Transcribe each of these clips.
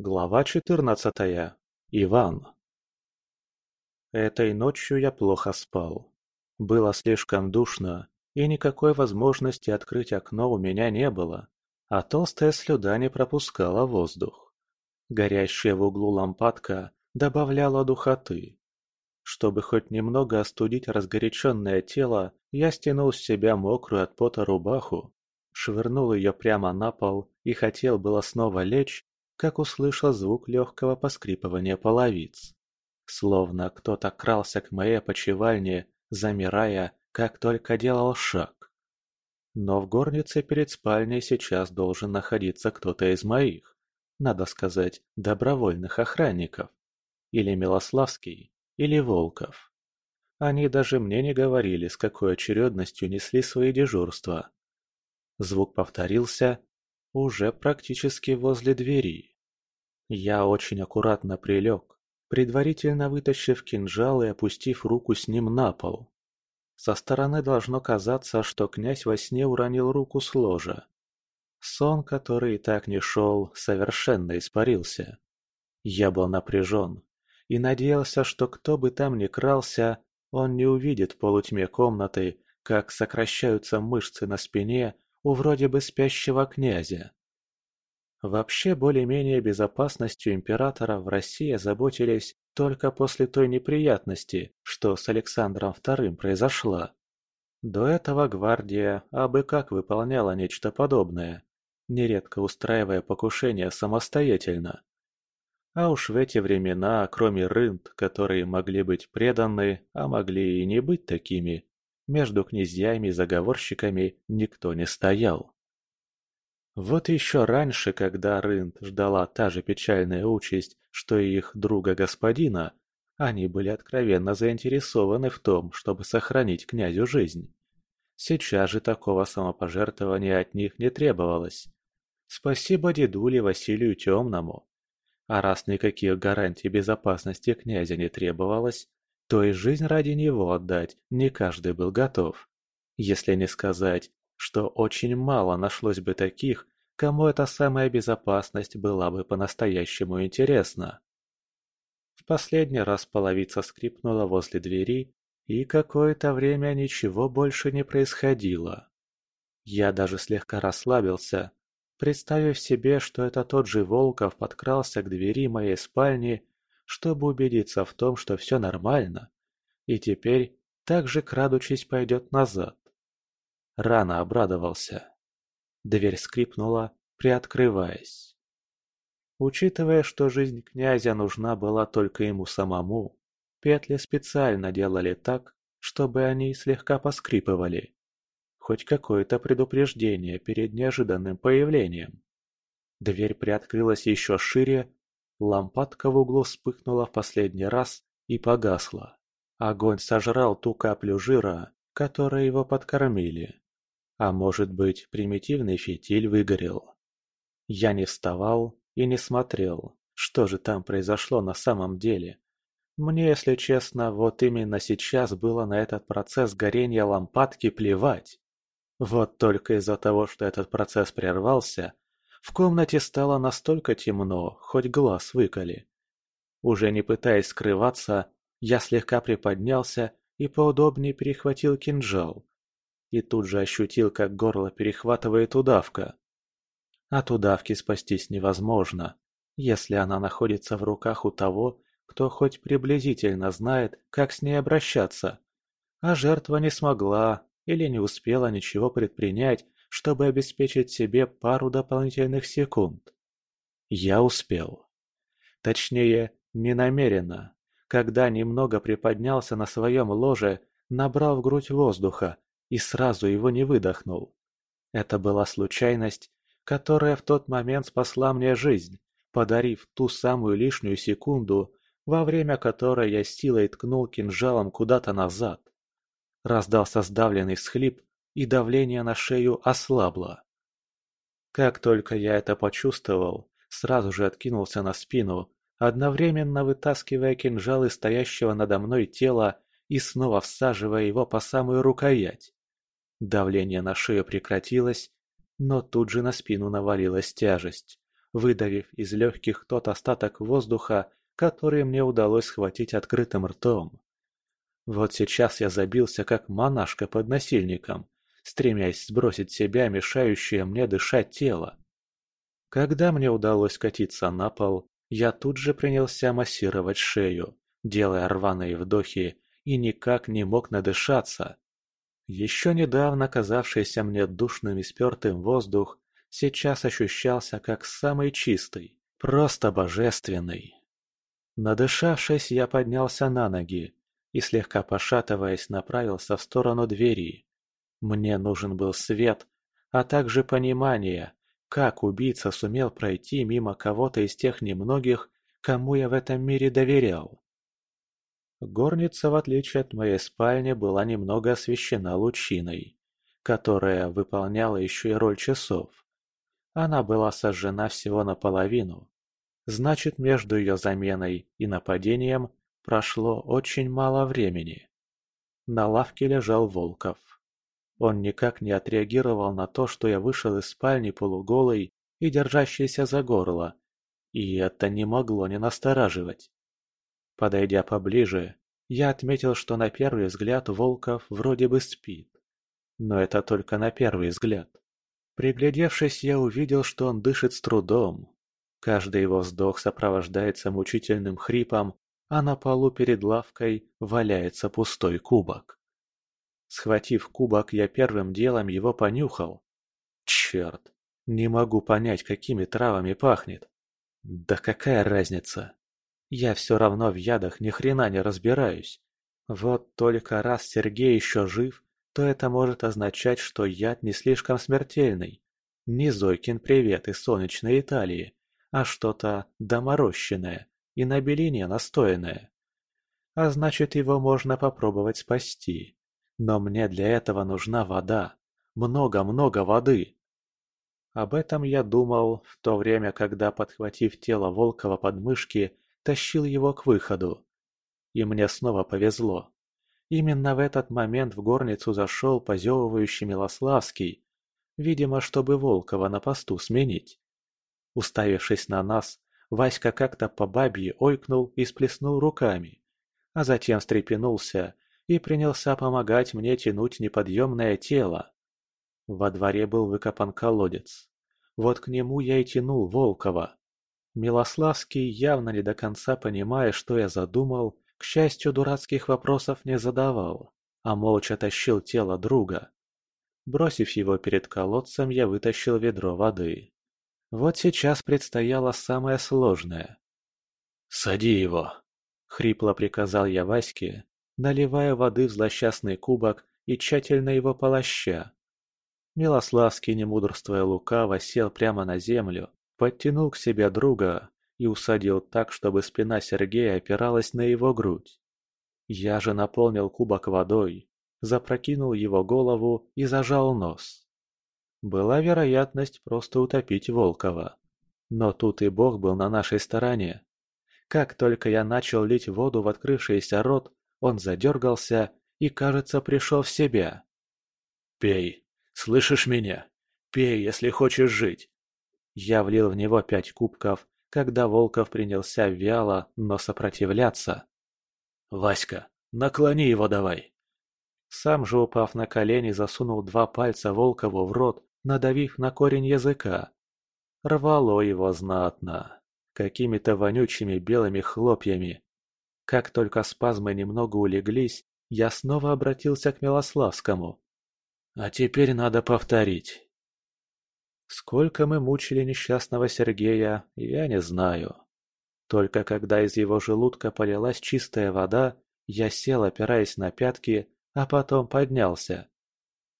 Глава четырнадцатая. Иван. Этой ночью я плохо спал. Было слишком душно, и никакой возможности открыть окно у меня не было, а толстая слюда не пропускала воздух. Горящая в углу лампадка добавляла духоты. Чтобы хоть немного остудить разгоряченное тело, я стянул с себя мокрую от пота рубаху, швырнул ее прямо на пол и хотел было снова лечь, как услышал звук легкого поскрипывания половиц. Словно кто-то крался к моей почевальне, замирая, как только делал шаг. Но в горнице перед спальней сейчас должен находиться кто-то из моих, надо сказать, добровольных охранников. Или Милославский, или Волков. Они даже мне не говорили, с какой очередностью несли свои дежурства. Звук повторился, уже практически возле двери. Я очень аккуратно прилег, предварительно вытащив кинжал и опустив руку с ним на пол. Со стороны должно казаться, что князь во сне уронил руку с ложа. Сон, который и так не шел, совершенно испарился. Я был напряжен и надеялся, что кто бы там ни крался, он не увидит в полутьме комнаты, как сокращаются мышцы на спине у вроде бы спящего князя. Вообще более-менее безопасностью императора в России заботились только после той неприятности, что с Александром II произошла. До этого гвардия абы как выполняла нечто подобное, нередко устраивая покушения самостоятельно. А уж в эти времена, кроме рынд, которые могли быть преданы, а могли и не быть такими, между князьями и заговорщиками никто не стоял. Вот еще раньше, когда Рынд ждала та же печальная участь, что и их друга-господина, они были откровенно заинтересованы в том, чтобы сохранить князю жизнь. Сейчас же такого самопожертвования от них не требовалось. Спасибо дедуле Василию Темному. А раз никаких гарантий безопасности князя не требовалось, то и жизнь ради него отдать не каждый был готов. Если не сказать, что очень мало нашлось бы таких, кому эта самая безопасность была бы по-настоящему интересна. В последний раз половица скрипнула возле двери, и какое-то время ничего больше не происходило. Я даже слегка расслабился, представив себе, что это тот же Волков подкрался к двери моей спальни чтобы убедиться в том, что все нормально, и теперь, так же крадучись, пойдет назад. Рано обрадовался. Дверь скрипнула, приоткрываясь. Учитывая, что жизнь князя нужна была только ему самому, петли специально делали так, чтобы они слегка поскрипывали. Хоть какое-то предупреждение перед неожиданным появлением. Дверь приоткрылась еще шире, Лампадка в углу вспыхнула в последний раз и погасла. Огонь сожрал ту каплю жира, которой его подкормили. А может быть, примитивный фитиль выгорел. Я не вставал и не смотрел, что же там произошло на самом деле. Мне, если честно, вот именно сейчас было на этот процесс горения лампадки плевать. Вот только из-за того, что этот процесс прервался, в комнате стало настолько темно, хоть глаз выколи. Уже не пытаясь скрываться, я слегка приподнялся и поудобнее перехватил кинжал. И тут же ощутил, как горло перехватывает удавка. От удавки спастись невозможно, если она находится в руках у того, кто хоть приблизительно знает, как с ней обращаться. А жертва не смогла или не успела ничего предпринять, чтобы обеспечить себе пару дополнительных секунд. Я успел. Точнее, не намеренно. Когда немного приподнялся на своем ложе, набрал в грудь воздуха и сразу его не выдохнул. Это была случайность, которая в тот момент спасла мне жизнь, подарив ту самую лишнюю секунду, во время которой я силой ткнул кинжалом куда-то назад. Раздался сдавленный всхлип, и давление на шею ослабло. Как только я это почувствовал, сразу же откинулся на спину, одновременно вытаскивая кинжал из стоящего надо мной тела и снова всаживая его по самую рукоять. Давление на шею прекратилось, но тут же на спину навалилась тяжесть. выдавив из легких тот остаток воздуха, который мне удалось схватить открытым ртом. Вот сейчас я забился, как монашка под насильником, стремясь сбросить себя мешающее мне дышать тело. Когда мне удалось катиться на пол, я тут же принялся массировать шею, делая рваные вдохи, и никак не мог надышаться. Еще недавно казавшийся мне душным и спертым воздух сейчас ощущался как самый чистый, просто божественный. Надышавшись, я поднялся на ноги и, слегка пошатываясь, направился в сторону двери. Мне нужен был свет, а также понимание, как убийца сумел пройти мимо кого-то из тех немногих, кому я в этом мире доверял? Горница, в отличие от моей спальни, была немного освещена лучиной, которая выполняла еще и роль часов. Она была сожжена всего наполовину. Значит, между ее заменой и нападением прошло очень мало времени. На лавке лежал Волков. Он никак не отреагировал на то, что я вышел из спальни полуголый и держащийся за горло, и это не могло не настораживать. Подойдя поближе, я отметил, что на первый взгляд Волков вроде бы спит. Но это только на первый взгляд. Приглядевшись, я увидел, что он дышит с трудом. Каждый его вздох сопровождается мучительным хрипом, а на полу перед лавкой валяется пустой кубок. Схватив кубок, я первым делом его понюхал. Черт, не могу понять, какими травами пахнет. Да какая разница? Я все равно в ядах ни хрена не разбираюсь. Вот только раз Сергей еще жив, то это может означать, что яд не слишком смертельный. Не Зойкин привет из солнечной Италии, а что-то доморощенное и на белине настоянное. А значит, его можно попробовать спасти. Но мне для этого нужна вода. Много-много воды. Об этом я думал в то время, когда, подхватив тело Волкова под мышки, тащил его к выходу. И мне снова повезло. Именно в этот момент в горницу зашел позевывающий Милославский, видимо, чтобы Волкова на посту сменить. Уставившись на нас, Васька как-то по бабье ойкнул и сплеснул руками, а затем встрепенулся и принялся помогать мне тянуть неподъемное тело. Во дворе был выкопан колодец. Вот к нему я и тянул Волкова. Милославский, явно не до конца понимая, что я задумал, к счастью, дурацких вопросов не задавал, а молча тащил тело друга. Бросив его перед колодцем, я вытащил ведро воды. Вот сейчас предстояло самое сложное. «Сади его!» — хрипло приказал я Ваське, наливая воды в злосчастный кубок и тщательно его полоща. Милославский, не мудрствуя лукаво, сел прямо на землю, подтянул к себе друга и усадил так, чтобы спина Сергея опиралась на его грудь. Я же наполнил кубок водой, запрокинул его голову и зажал нос. Была вероятность просто утопить Волкова. Но тут и Бог был на нашей стороне. Как только я начал лить воду в открывшийся рот, он задергался и, кажется, пришел в себя. «Пей, слышишь меня? Пей, если хочешь жить!» Я влил в него пять кубков, когда Волков принялся вяло, но сопротивляться. «Васька, наклони его давай!» Сам же, упав на колени, засунул два пальца Волкову в рот, надавив на корень языка. Рвало его знатно, какими-то вонючими белыми хлопьями. Как только спазмы немного улеглись, я снова обратился к Милославскому. А теперь надо повторить. Сколько мы мучили несчастного Сергея, я не знаю. Только когда из его желудка полилась чистая вода, я сел, опираясь на пятки, а потом поднялся.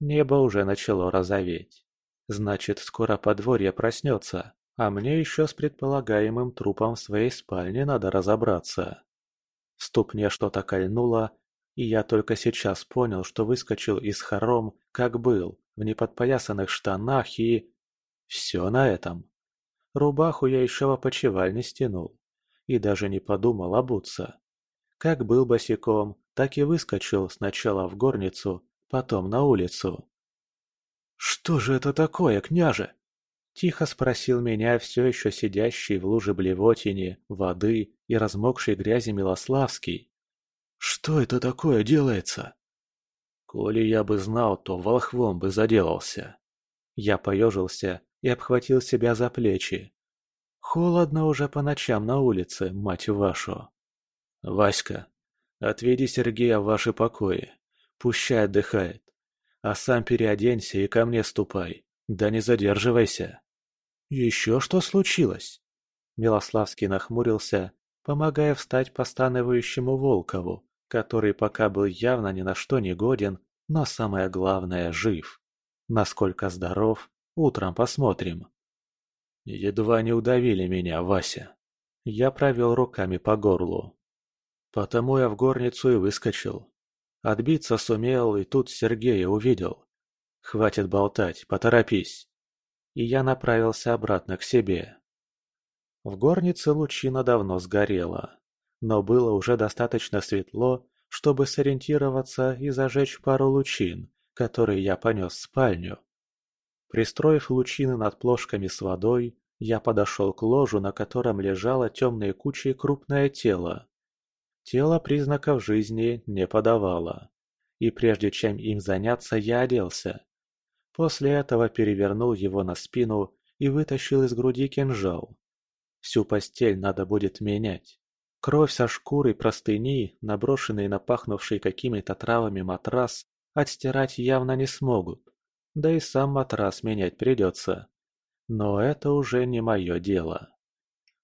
Небо уже начало розоветь. Значит, скоро подворье проснется, а мне еще с предполагаемым трупом в своей спальне надо разобраться. В ступне что-то кольнуло, и я только сейчас понял, что выскочил из хором, как был, в неподпоясанных штанах и... Все на этом. Рубаху я еще в опочивальне стянул. И даже не подумал обуться. Как был босиком, так и выскочил сначала в горницу, потом на улицу. «Что же это такое, княже?» Тихо спросил меня все еще сидящий в луже блевотине, воды и размокшей грязи Милославский. «Что это такое делается?» «Коли я бы знал, то волхвом бы заделался». Я поежился и обхватил себя за плечи. Холодно уже по ночам на улице, мать вашу. «Васька, отведи Сергея в ваши покои. Пущай отдыхает. А сам переоденься и ко мне ступай. Да не задерживайся». «Еще что случилось?» Милославский нахмурился, помогая встать постанывающему Волкову, который пока был явно ни на что не годен, но самое главное – жив. Насколько здоров, утром посмотрим. Едва не удавили меня, Вася. Я провел руками по горлу. Потому я в горницу и выскочил. Отбиться сумел, и тут Сергея увидел. Хватит болтать, поторопись. И я направился обратно к себе. В горнице лучина давно сгорела, но было уже достаточно светло, чтобы сориентироваться и зажечь пару лучин, которые я понес в спальню. Пристроив лучины над плошками с водой, я подошел к ложу, на котором лежало темной кучей крупное тело. Тело признаков жизни не подавало. И прежде чем им заняться, я оделся. После этого перевернул его на спину и вытащил из груди кинжал. Всю постель надо будет менять. Кровь со шкурой простыни, наброшенный на пахнувший какими-то травами матрас, отстирать явно не смогут. Да и сам матрас менять придется. Но это уже не мое дело.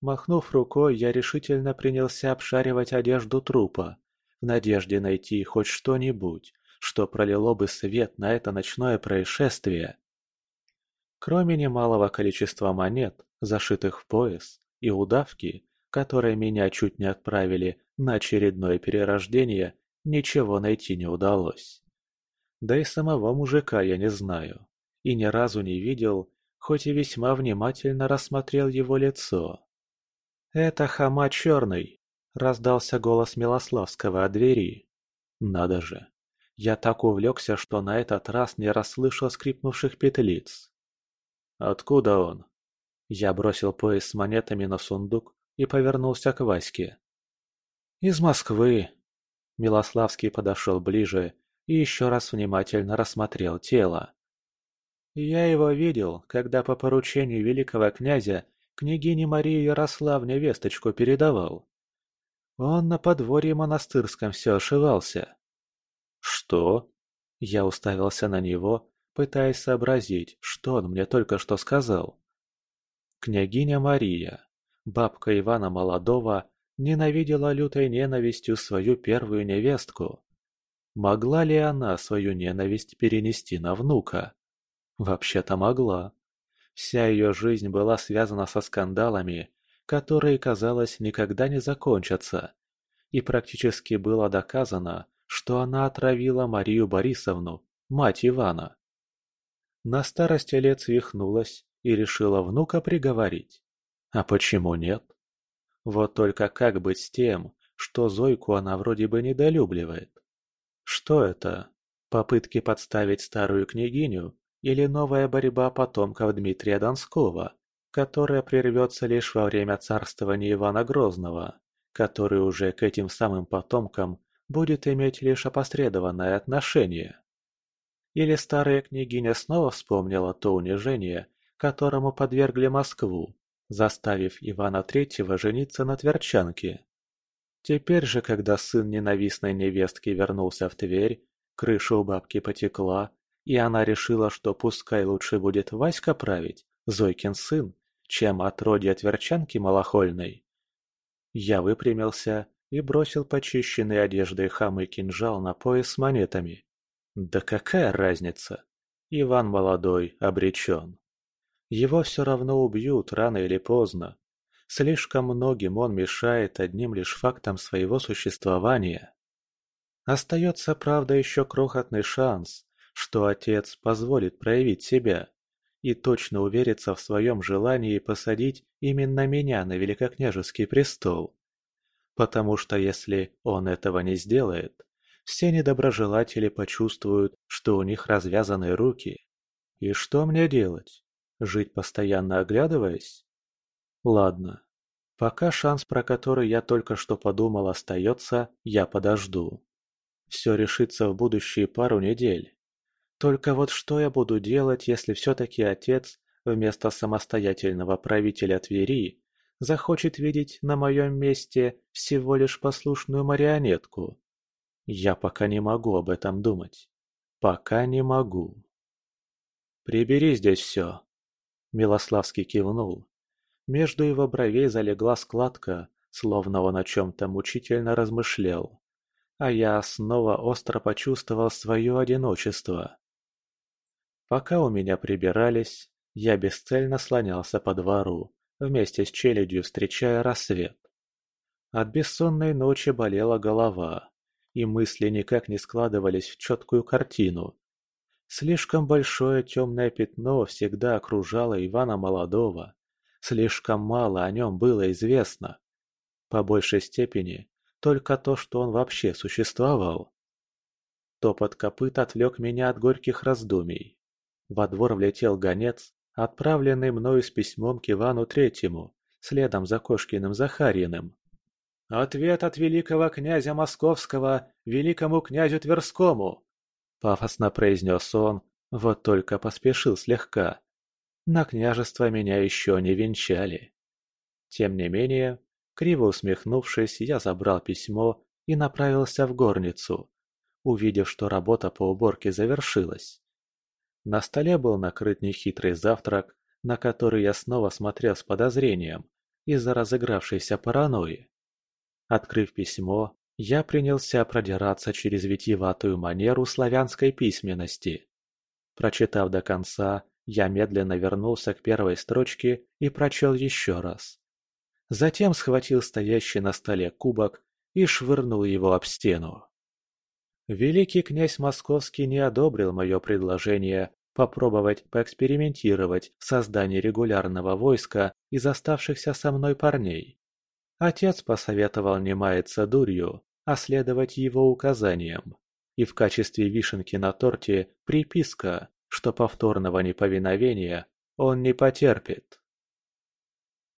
Махнув рукой, я решительно принялся обшаривать одежду трупа, в надежде найти хоть что-нибудь, что пролило бы свет на это ночное происшествие. Кроме немалого количества монет, зашитых в пояс, и удавки, которые меня чуть не отправили на очередное перерождение, ничего найти не удалось. Да и самого мужика я не знаю, и ни разу не видел, хоть и весьма внимательно рассмотрел его лицо. «Это хама черный!» – раздался голос Милославского от двери. «Надо же! Я так увлекся, что на этот раз не расслышал скрипнувших петлиц. «Откуда он?» Я бросил пояс с монетами на сундук и повернулся к Ваське. «Из Москвы!» Милославский подошел ближе и еще раз внимательно рассмотрел тело. «Я его видел, когда по поручению великого князя княгине Марии Ярославне весточку передавал. Он на подворье монастырском все ошивался. «Что?» Я уставился на него, пытаясь сообразить, что он мне только что сказал. Княгиня Мария, бабка Ивана Молодого, ненавидела лютой ненавистью свою первую невестку. Могла ли она свою ненависть перенести на внука? Вообще-то могла. Вся ее жизнь была связана со скандалами, которые, казалось, никогда не закончатся. И практически было доказано, что она отравила Марию Борисовну, мать Ивана. На старости лет свихнулась и решила внука приговорить. А почему нет? Вот только как быть с тем, что Зойку она вроде бы недолюбливает? Что это? Попытки подставить старую княгиню или новая борьба потомков Дмитрия Донского, которая прервется лишь во время царствования Ивана Грозного, который уже к этим самым потомкам будет иметь лишь опосредованное отношение? Или старая княгиня снова вспомнила то унижение, которому подвергли Москву, заставив Ивана Третьего жениться на Тверчанке? Теперь же, когда сын ненавистной невестки вернулся в Тверь, крыша у бабки потекла, и она решила, что пускай лучше будет Васька править, Зойкин сын, чем отродье Тверчанки малохольной. Я выпрямился и бросил почищенный одеждой хамы кинжал на пояс с монетами. Да какая разница? Иван молодой обречен. Его все равно убьют рано или поздно. Слишком многим он мешает одним лишь фактом своего существования. Остается, правда, еще крохотный шанс, что отец позволит проявить себя и точно уверится в своем желании посадить именно меня на великокняжеский престол. Потому что если он этого не сделает, все недоброжелатели почувствуют, что у них развязаны руки. И что мне делать? Жить постоянно оглядываясь? Ладно. Пока шанс, про который я только что подумал, остается, я подожду. Все решится в будущие пару недель. Только вот что я буду делать, если все-таки отец, вместо самостоятельного правителя Твери, захочет видеть на моем месте всего лишь послушную марионетку? Я пока не могу об этом думать. Пока не могу. «Прибери здесь все», — Милославский кивнул. Между его бровей залегла складка, словно он о чем-то мучительно размышлял а я снова остро почувствовал свое одиночество. Пока у меня прибирались, я бесцельно слонялся по двору, вместе с челядью встречая рассвет. От бессонной ночи болела голова, и мысли никак не складывались в четкую картину. Слишком большое темное пятно всегда окружало Ивана Молодого, слишком мало о нем было известно. По большей степени только то, что он вообще существовал. Топот копыт отвлек меня от горьких раздумий. Во двор влетел гонец, отправленный мною с письмом к Ивану Третьему, следом за Кошкиным Захариным. «Ответ от великого князя Московского великому князю Тверскому!» Пафосно произнес он, вот только поспешил слегка. На княжество меня еще не венчали. Тем не менее, Криво усмехнувшись, я забрал письмо и направился в горницу, увидев, что работа по уборке завершилась. На столе был накрыт нехитрый завтрак, на который я снова смотрел с подозрением из-за разыгравшейся паранойи. Открыв письмо, я принялся продираться через витиеватую манеру славянской письменности. Прочитав до конца, я медленно вернулся к первой строчке и прочел еще раз. Затем схватил стоящий на столе кубок и швырнул его об стену. Великий князь Московский не одобрил мое предложение попробовать поэкспериментировать в создании регулярного войска из оставшихся со мной парней. Отец посоветовал не маяться дурью, а следовать его указаниям. И в качестве вишенки на торте приписка, что повторного неповиновения он не потерпит.